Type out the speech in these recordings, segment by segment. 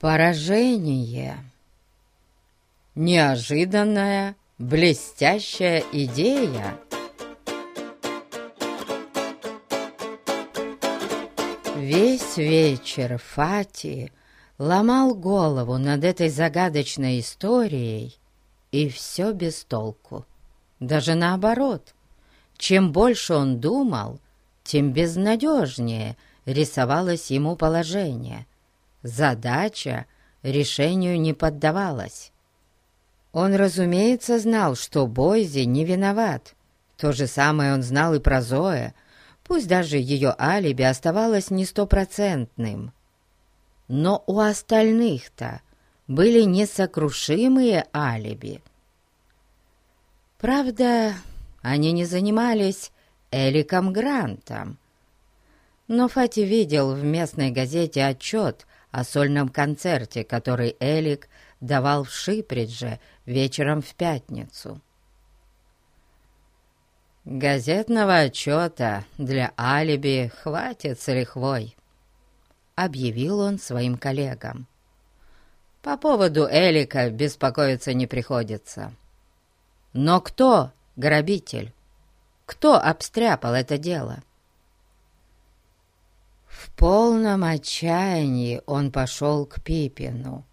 Поражение. Неожиданная, блестящая идея. Весь вечер Фати ломал голову над этой загадочной историей, и все без толку. Даже наоборот, чем больше он думал, тем безнадежнее рисовалось ему положение. Задача решению не поддавалась. Он, разумеется, знал, что Бойзи не виноват. То же самое он знал и про Зоя, пусть даже ее алиби оставалось не стопроцентным. Но у остальных-то были несокрушимые алиби. Правда, они не занимались Эликом Грантом. Но Фати видел в местной газете отчет о сольном концерте, который Элик давал в Шипридже вечером в пятницу. «Газетного отчета для алиби хватит с лихвой», — объявил он своим коллегам. «По поводу Элика беспокоиться не приходится. Но кто грабитель? Кто обстряпал это дело?» Полном отчаянии он пошел к Пипину.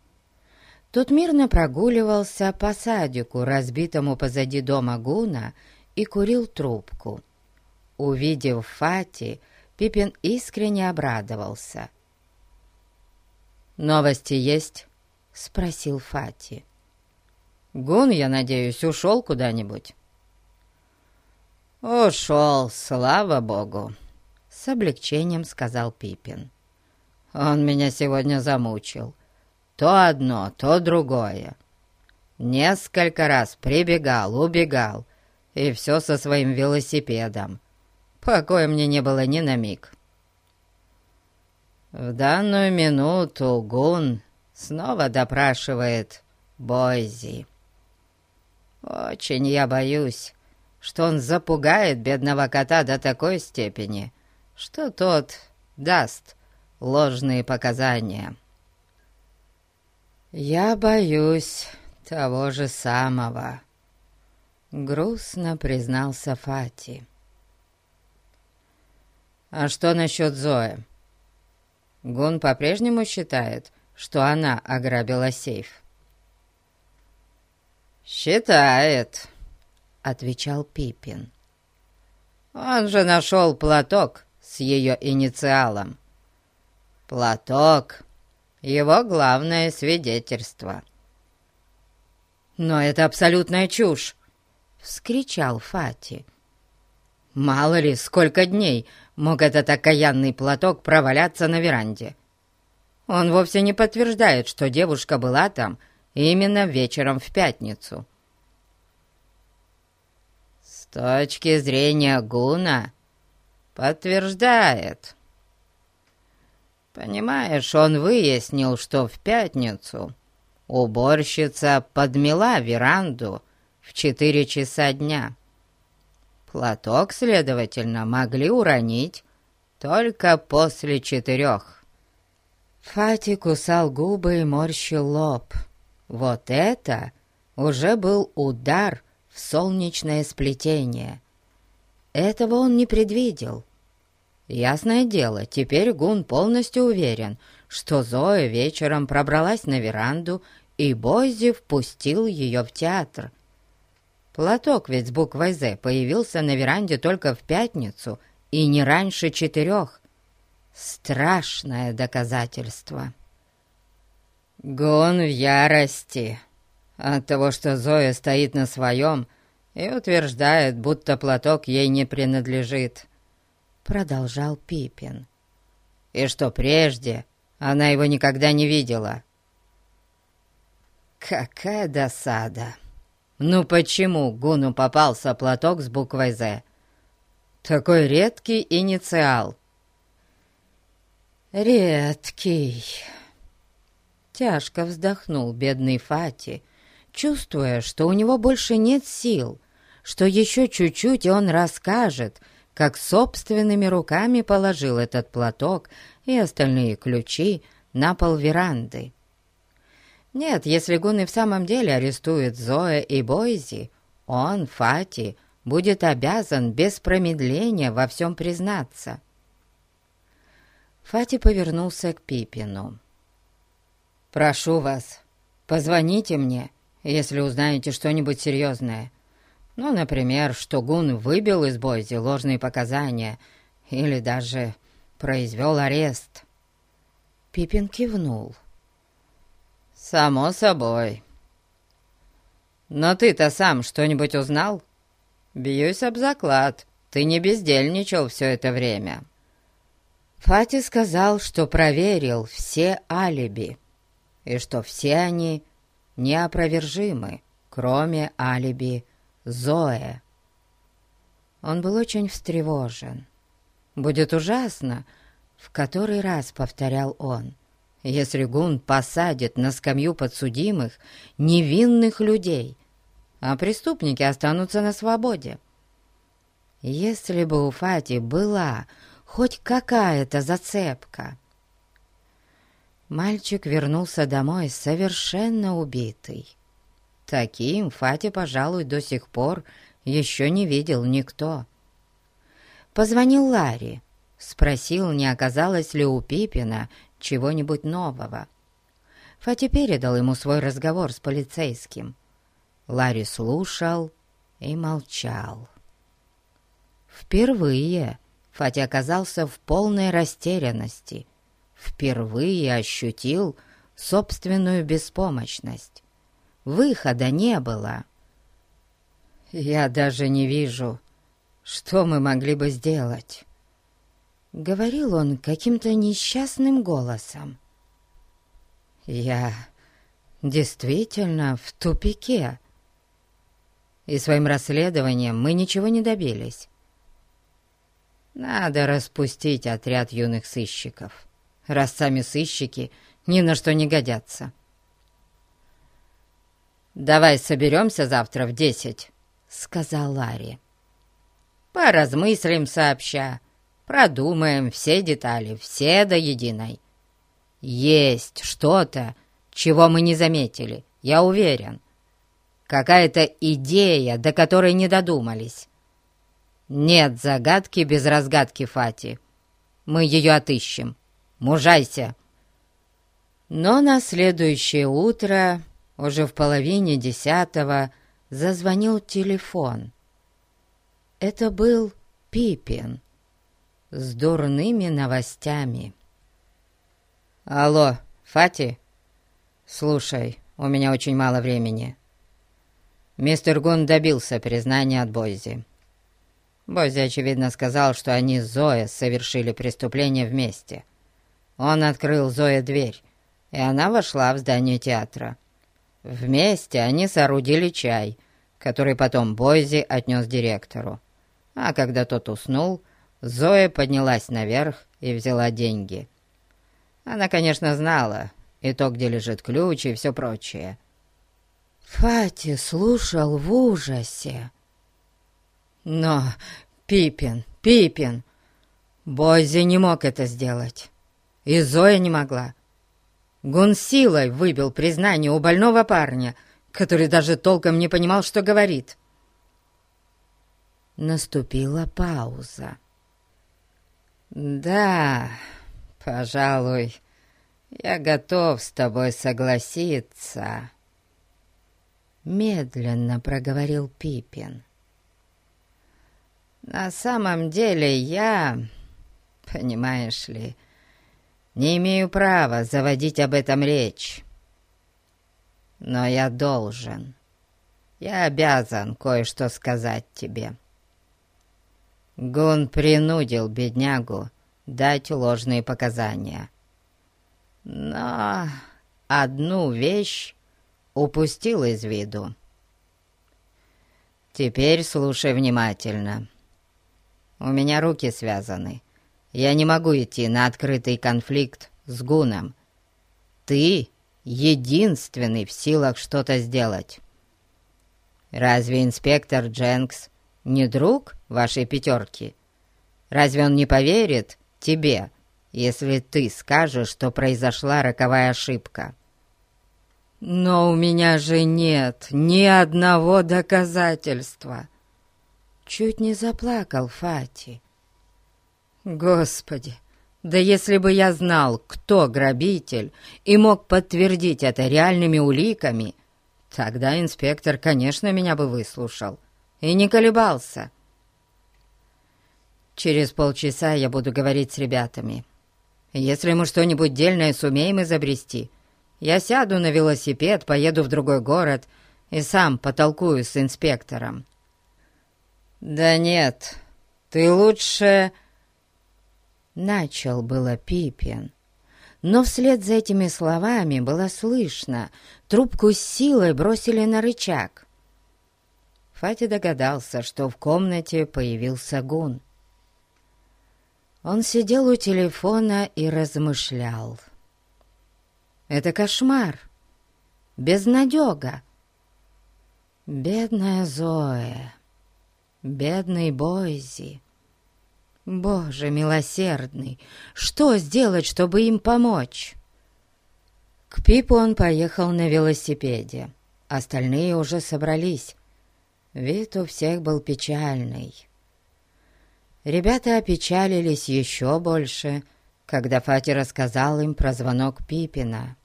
Тот мирно прогуливался по садику, разбитому позади дома Гуна, и курил трубку. Увидев Фати, Пипин искренне обрадовался. «Новости есть?» — спросил Фати. «Гун, я надеюсь, ушел куда-нибудь?» «Ушел, слава богу!» — с облегчением сказал Пипин. «Он меня сегодня замучил. То одно, то другое. Несколько раз прибегал, убегал, и все со своим велосипедом. Покоя мне не было ни на миг. В данную минуту Гун снова допрашивает Бойзи. Очень я боюсь, что он запугает бедного кота до такой степени, что тот даст ложные показания. «Я боюсь того же самого», — грустно признался Фати. «А что насчет Зои? Гун по-прежнему считает, что она ограбила сейф?» «Считает», — отвечал Пипин. «Он же нашел платок с ее инициалом. Платок его главное свидетельство». «Но это абсолютная чушь!» — вскричал Фати. «Мало ли, сколько дней мог этот окаянный платок проваляться на веранде. Он вовсе не подтверждает, что девушка была там именно вечером в пятницу». «С точки зрения Гуна, подтверждает», Понимаешь, он выяснил, что в пятницу уборщица подмела веранду в четыре часа дня. Платок, следовательно, могли уронить только после четырех. Фати кусал губы и морщил лоб. Вот это уже был удар в солнечное сплетение. Этого он не предвидел. Ясное дело, теперь Гун полностью уверен, что Зоя вечером пробралась на веранду, и Бойзи впустил ее в театр. Платок ведь с буквой «З» появился на веранде только в пятницу и не раньше четырех. Страшное доказательство. Гун в ярости от того, что Зоя стоит на своем и утверждает, будто платок ей не принадлежит продолжал Пипин. «И что прежде она его никогда не видела». «Какая досада! Ну почему Гуну попался платок с буквой «З»? Такой редкий инициал». «Редкий!» Тяжко вздохнул бедный Фати, чувствуя, что у него больше нет сил, что еще чуть-чуть он расскажет, как собственными руками положил этот платок и остальные ключи на пол веранды. Нет, если Гун и в самом деле арестует Зоя и Бойзи, он, Фати, будет обязан без промедления во всем признаться. Фати повернулся к Пипину. «Прошу вас, позвоните мне, если узнаете что-нибудь серьезное. Ну, например, что Гун выбил из Бойзи ложные показания или даже произвел арест». Пипин кивнул. «Само собой. Но ты-то сам что-нибудь узнал? Бьюсь об заклад, ты не бездельничал все это время». Фати сказал, что проверил все алиби, и что все они неопровержимы, кроме алиби Зоэ. Он был очень встревожен. «Будет ужасно», — в который раз повторял он, «если Гун посадит на скамью подсудимых невинных людей, а преступники останутся на свободе». Если бы у Фати была хоть какая-то зацепка. Мальчик вернулся домой совершенно убитый. Таким Фати, пожалуй, до сих пор еще не видел никто. Позвонил Ларри, спросил, не оказалось ли у Пипина чего-нибудь нового. Фати передал ему свой разговор с полицейским. Ларри слушал и молчал. Впервые Фати оказался в полной растерянности. Впервые ощутил собственную беспомощность. Выхода не было. «Я даже не вижу, что мы могли бы сделать», — говорил он каким-то несчастным голосом. «Я действительно в тупике, и своим расследованием мы ничего не добились». Надо распустить отряд юных сыщиков, раз сами сыщики ни на что не годятся. «Давай соберемся завтра в десять», — сказал Ларри. «Поразмыслим сообща, продумаем все детали, все до единой. Есть что-то, чего мы не заметили, я уверен. Какая-то идея, до которой не додумались. «Нет загадки без разгадки, Фати. Мы ее отыщем. Мужайся!» Но на следующее утро, уже в половине десятого, зазвонил телефон. Это был Пипин с дурными новостями. «Алло, Фати? Слушай, у меня очень мало времени. Мистер Гун добился признания от Бойзи. Бози, очевидно, сказал, что они с Зоей совершили преступление вместе. Он открыл Зое дверь, и она вошла в здание театра. Вместе они соорудили чай, который потом Бойзи отнес директору. А когда тот уснул, Зоя поднялась наверх и взяла деньги. Она, конечно, знала и то, где лежит ключ, и все прочее. Фати слушал в ужасе. Но Пипин, Пипин, Бойзи не мог это сделать. И Зоя не могла. Гун силой выбил признание у больного парня, который даже толком не понимал, что говорит. Наступила пауза. «Да, пожалуй, я готов с тобой согласиться», — медленно проговорил Пипин. На самом деле я, понимаешь ли, не имею права заводить об этом речь. Но я должен. Я обязан кое-что сказать тебе. Гун принудил беднягу дать ложные показания. Но одну вещь упустил из виду. Теперь слушай внимательно. У меня руки связаны. Я не могу идти на открытый конфликт с Гуном. Ты единственный в силах что-то сделать. Разве инспектор Дженкс не друг вашей пятерки? Разве он не поверит тебе, если ты скажешь, что произошла роковая ошибка?» Но у меня же нет ни одного доказательства. Чуть не заплакал Фати. Господи, да если бы я знал, кто грабитель, и мог подтвердить это реальными уликами, тогда инспектор, конечно, меня бы выслушал и не колебался. Через полчаса я буду говорить с ребятами. Если мы что-нибудь дельное сумеем изобрести, я сяду на велосипед, поеду в другой город и сам потолкую с инспектором. «Да нет, ты лучше...» Начал было Пипин, но вслед за этими словами было слышно, трубку с силой бросили на рычаг. Фати догадался, что в комнате появился гун. Он сидел у телефона и размышлял. «Это кошмар! Безнадега! Бедная Зоя! Бедный Бойзи!» Боже милосердный, что сделать, чтобы им помочь? К Пипу он поехал на велосипеде. Остальные уже собрались. Вид у всех был печальный. Ребята опечалились еще больше, когда Фати рассказал им про звонок Пипина.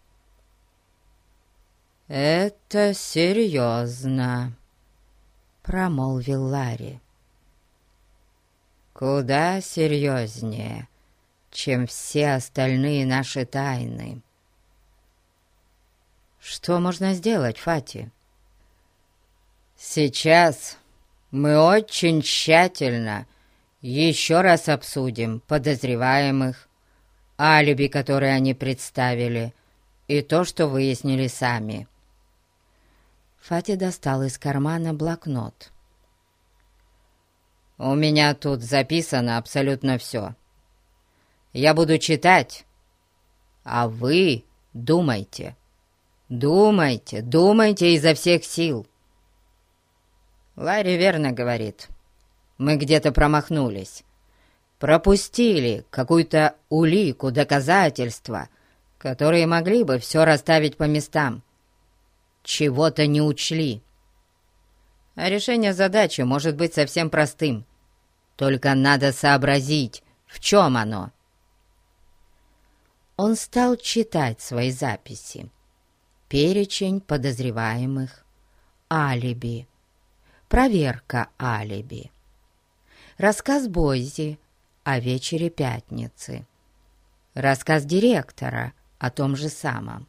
«Это серьезно», — промолвил Ларри куда серьезнее, чем все остальные наши тайны. Что можно сделать, Фати? Сейчас мы очень тщательно еще раз обсудим подозреваемых, алиби, которые они представили, и то, что выяснили сами. Фати достал из кармана блокнот. У меня тут записано абсолютно все. Я буду читать, а вы думайте. Думайте, думайте изо всех сил. Ларри верно говорит. Мы где-то промахнулись. Пропустили какую-то улику, доказательства, которые могли бы все расставить по местам. Чего-то не учли. А решение задачи может быть совсем простым. Только надо сообразить, в чем оно. Он стал читать свои записи. Перечень подозреваемых, алиби, проверка алиби, рассказ Бойзи о вечере пятницы, рассказ директора о том же самом,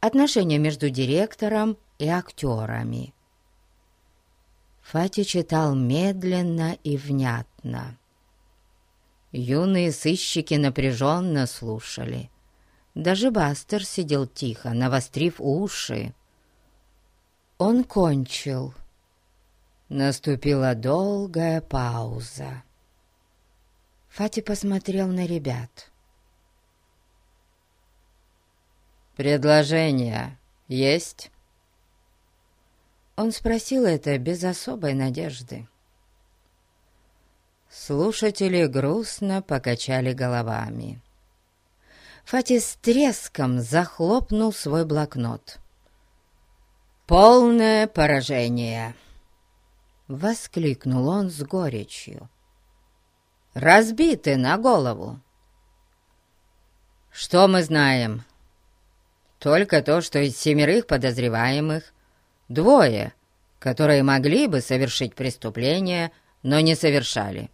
отношения между директором и актерами, Фати читал медленно и внятно. Юные сыщики напряженно слушали. Даже Бастер сидел тихо, навострив уши. Он кончил. Наступила долгая пауза. Фати посмотрел на ребят. «Предложение есть?» Он спросил это без особой надежды. Слушатели грустно покачали головами. Фати с треском захлопнул свой блокнот. «Полное поражение!» — воскликнул он с горечью. «Разбиты на голову!» «Что мы знаем?» «Только то, что из семерых подозреваемых Двое, которые могли бы совершить преступление, но не совершали.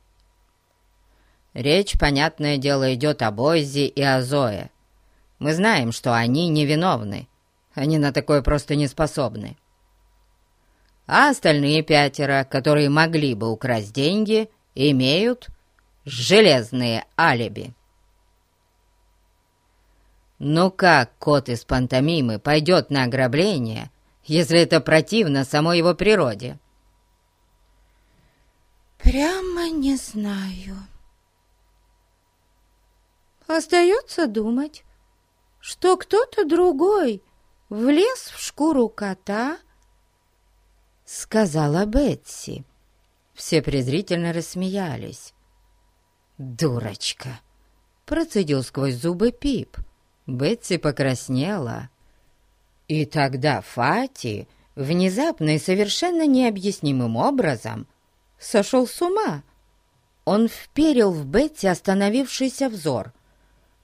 Речь, понятное дело, идет о Бойзе и о Зое. Мы знаем, что они невиновны. Они на такое просто не способны. А остальные пятеро, которые могли бы украсть деньги, имеют железные алиби. Ну как кот из пантомимы пойдет на ограбление, если это противно самой его природе?» «Прямо не знаю. Остается думать, что кто-то другой влез в шкуру кота, — сказала Бетси. Все презрительно рассмеялись. «Дурочка!» — процедил сквозь зубы Пип. Бетси покраснела. И тогда Фати внезапно и совершенно необъяснимым образом сошел с ума. Он вперил в Бетти остановившийся взор,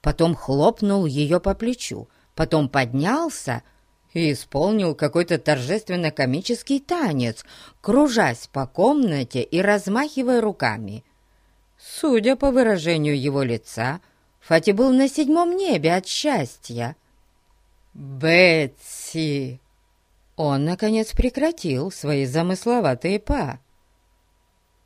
потом хлопнул ее по плечу, потом поднялся и исполнил какой-то торжественно-комический танец, кружась по комнате и размахивая руками. Судя по выражению его лица, Фати был на седьмом небе от счастья. «Бетси!» Он, наконец, прекратил свои замысловатые па.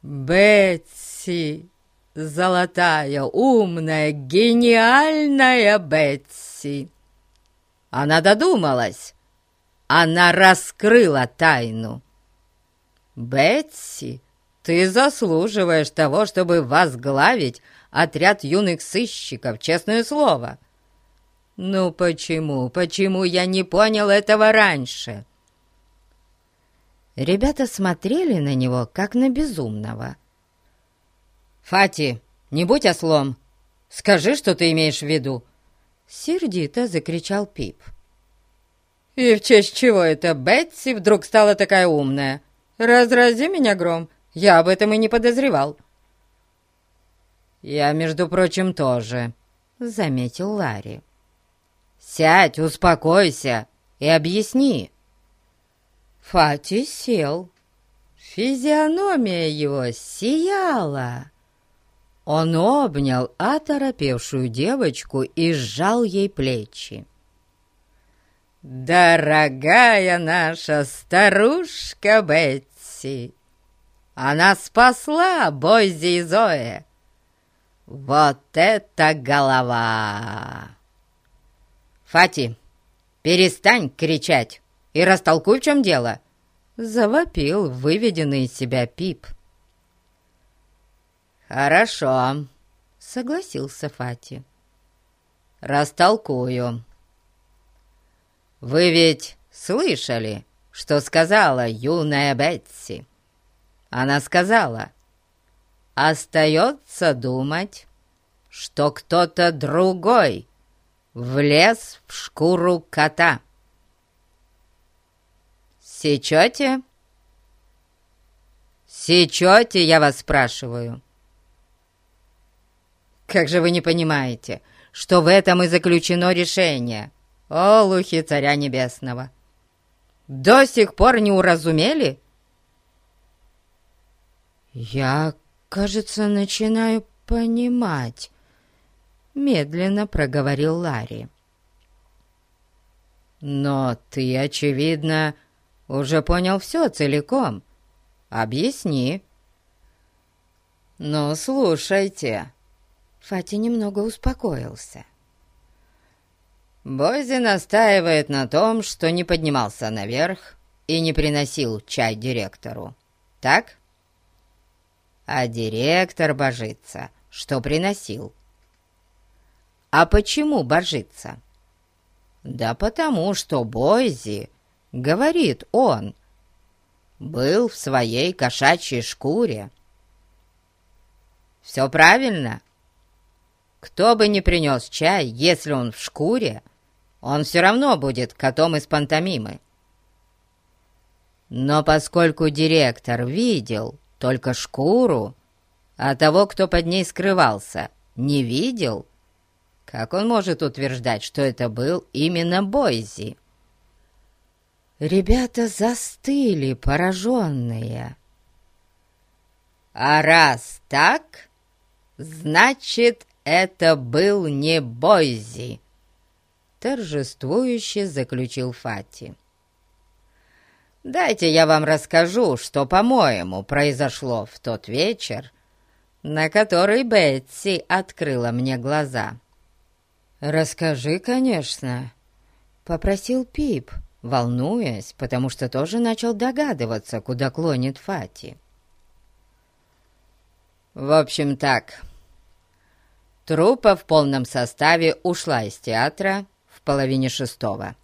«Бетси! Золотая, умная, гениальная Бетси!» Она додумалась. Она раскрыла тайну. «Бетси, ты заслуживаешь того, чтобы возглавить отряд юных сыщиков, честное слово!» «Ну почему, почему я не понял этого раньше?» Ребята смотрели на него, как на безумного. «Фати, не будь ослом! Скажи, что ты имеешь в виду!» Сердито закричал Пип. «И в честь чего это Бетси вдруг стала такая умная? Разрази меня гром, я об этом и не подозревал». «Я, между прочим, тоже», — заметил Ларри. «Сядь, успокойся и объясни». Фати сел. Физиономия его сияла. Он обнял оторопевшую девочку и сжал ей плечи. «Дорогая наша старушка Бетси! Она спасла Бойзи и Зоe! Вот это голова!» «Фати, перестань кричать!» и растолкуй, в чем дело!» Завопил выведенный из себя Пип. «Хорошо», — согласился Фати. «Растолкую. Вы ведь слышали, что сказала юная Бетси? Она сказала, остается думать, что кто-то другой влез в шкуру кота». Сечете? Сечете, я вас спрашиваю. Как же вы не понимаете, что в этом и заключено решение, о, лухи царя небесного? До сих пор не уразумели? Я, кажется, начинаю понимать, медленно проговорил Ларри. Но ты, очевидно, уже понял все целиком. Объясни». «Ну, слушайте». Фати немного успокоился. Бойзи настаивает на том, что не поднимался наверх и не приносил чай директору. Так? А директор божится, что приносил. А почему божится? Да потому что Бойзи говорит он, был в своей кошачьей шкуре. Все правильно. Кто бы ни принес чай, если он в шкуре, он все равно будет котом из пантомимы. Но поскольку директор видел только шкуру, а того, кто под ней скрывался, не видел, как он может утверждать, что это был именно Бойзи? Ребята застыли, пораженные. «А раз так, значит, это был не Бойзи!» Торжествующе заключил Фати. «Дайте я вам расскажу, что, по-моему, произошло в тот вечер, на который Бетси открыла мне глаза». «Расскажи, конечно», — попросил Пип, волнуясь, потому что тоже начал догадываться, куда клонит Фати. «В общем так, труппа в полном составе ушла из театра в половине шестого,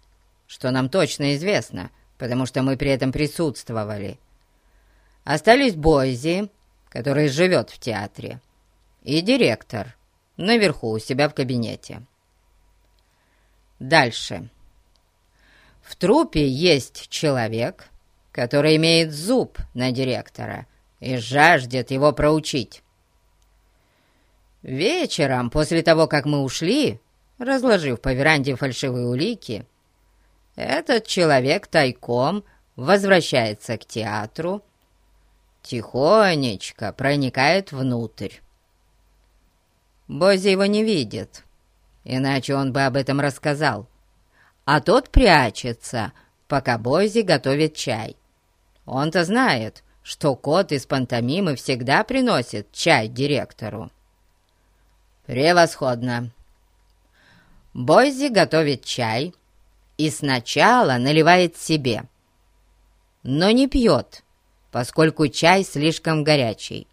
что нам точно известно, потому что мы при этом присутствовали. Остались Бойзи, который живет в театре, и директор наверху у себя в кабинете. Дальше». В трупе есть человек, который имеет зуб на директора и жаждет его проучить. Вечером, после того, как мы ушли, разложив по веранде фальшивые улики, этот человек тайком возвращается к театру, тихонечко проникает внутрь. Бози его не видит, иначе он бы об этом рассказал. А тот прячется, пока Бози готовит чай. Он-то знает, что кот из пантомимы всегда приносит чай директору. «Превосходно!» Бойзи готовит чай и сначала наливает себе, но не пьет, поскольку чай слишком горячий.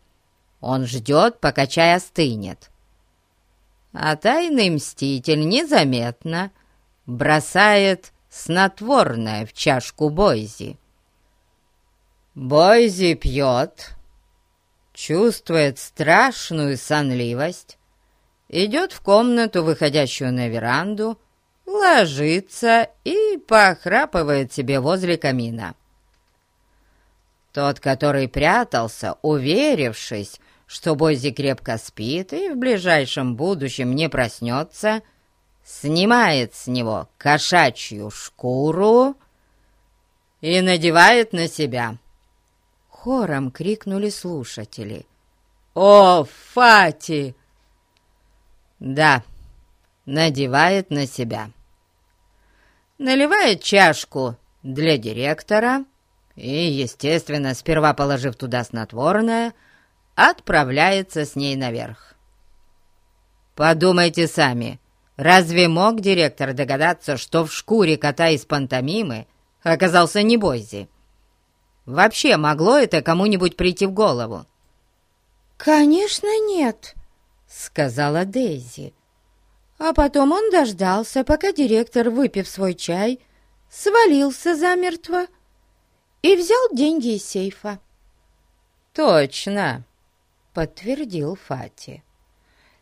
Он ждет, пока чай остынет. А тайный мститель незаметно бросает снотворное в чашку Бойзи. Бойзи пьет, чувствует страшную сонливость, идет в комнату, выходящую на веранду, ложится и похрапывает себе возле камина. Тот, который прятался, уверившись, что Бойзи крепко спит и в ближайшем будущем не проснется, снимает с него кошачью шкуру и надевает на себя. Хором крикнули слушатели. «О, Фати!» «Да, надевает на себя. Наливает чашку для директора и, естественно, сперва положив туда снотворное, отправляется с ней наверх. Подумайте сами, разве мог директор догадаться, что в шкуре кота из пантомимы оказался не Бойзи? Вообще могло это кому-нибудь прийти в голову? «Конечно нет», — сказала Дейзи. А потом он дождался, пока директор, выпив свой чай, свалился замертво и взял деньги из сейфа. «Точно!» Подтвердил Фати.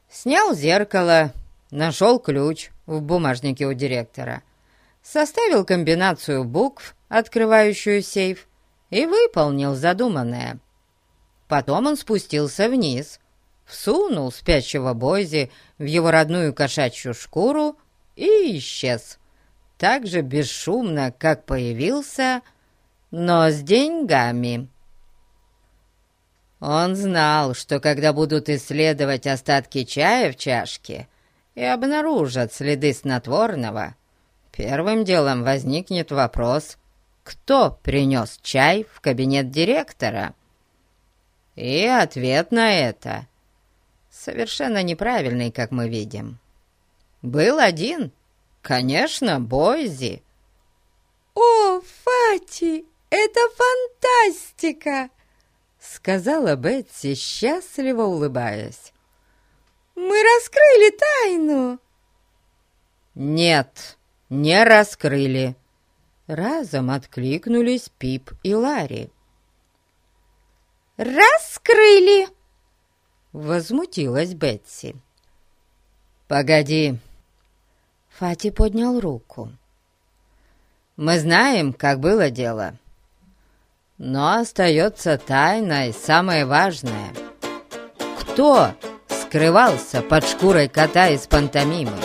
Снял зеркало, нашел ключ в бумажнике у директора, составил комбинацию букв, открывающую сейф, и выполнил задуманное. Потом он спустился вниз, всунул спящего Бойзи в его родную кошачью шкуру и исчез. Так же бесшумно, как появился, но с деньгами. Он знал, что когда будут исследовать остатки чая в чашке и обнаружат следы снотворного, первым делом возникнет вопрос, кто принес чай в кабинет директора. И ответ на это совершенно неправильный, как мы видим. Был один, конечно, Бойзи. «О, Фати, это фантастика!» Сказала Бетси, счастливо улыбаясь. «Мы раскрыли тайну!» «Нет, не раскрыли!» Разом откликнулись Пип и Ларри. «Раскрыли!» Возмутилась Бетси. «Погоди!» Фати поднял руку. «Мы знаем, как было дело. Но остается тайной самое важное. Кто скрывался под шкурой кота из пантомимы?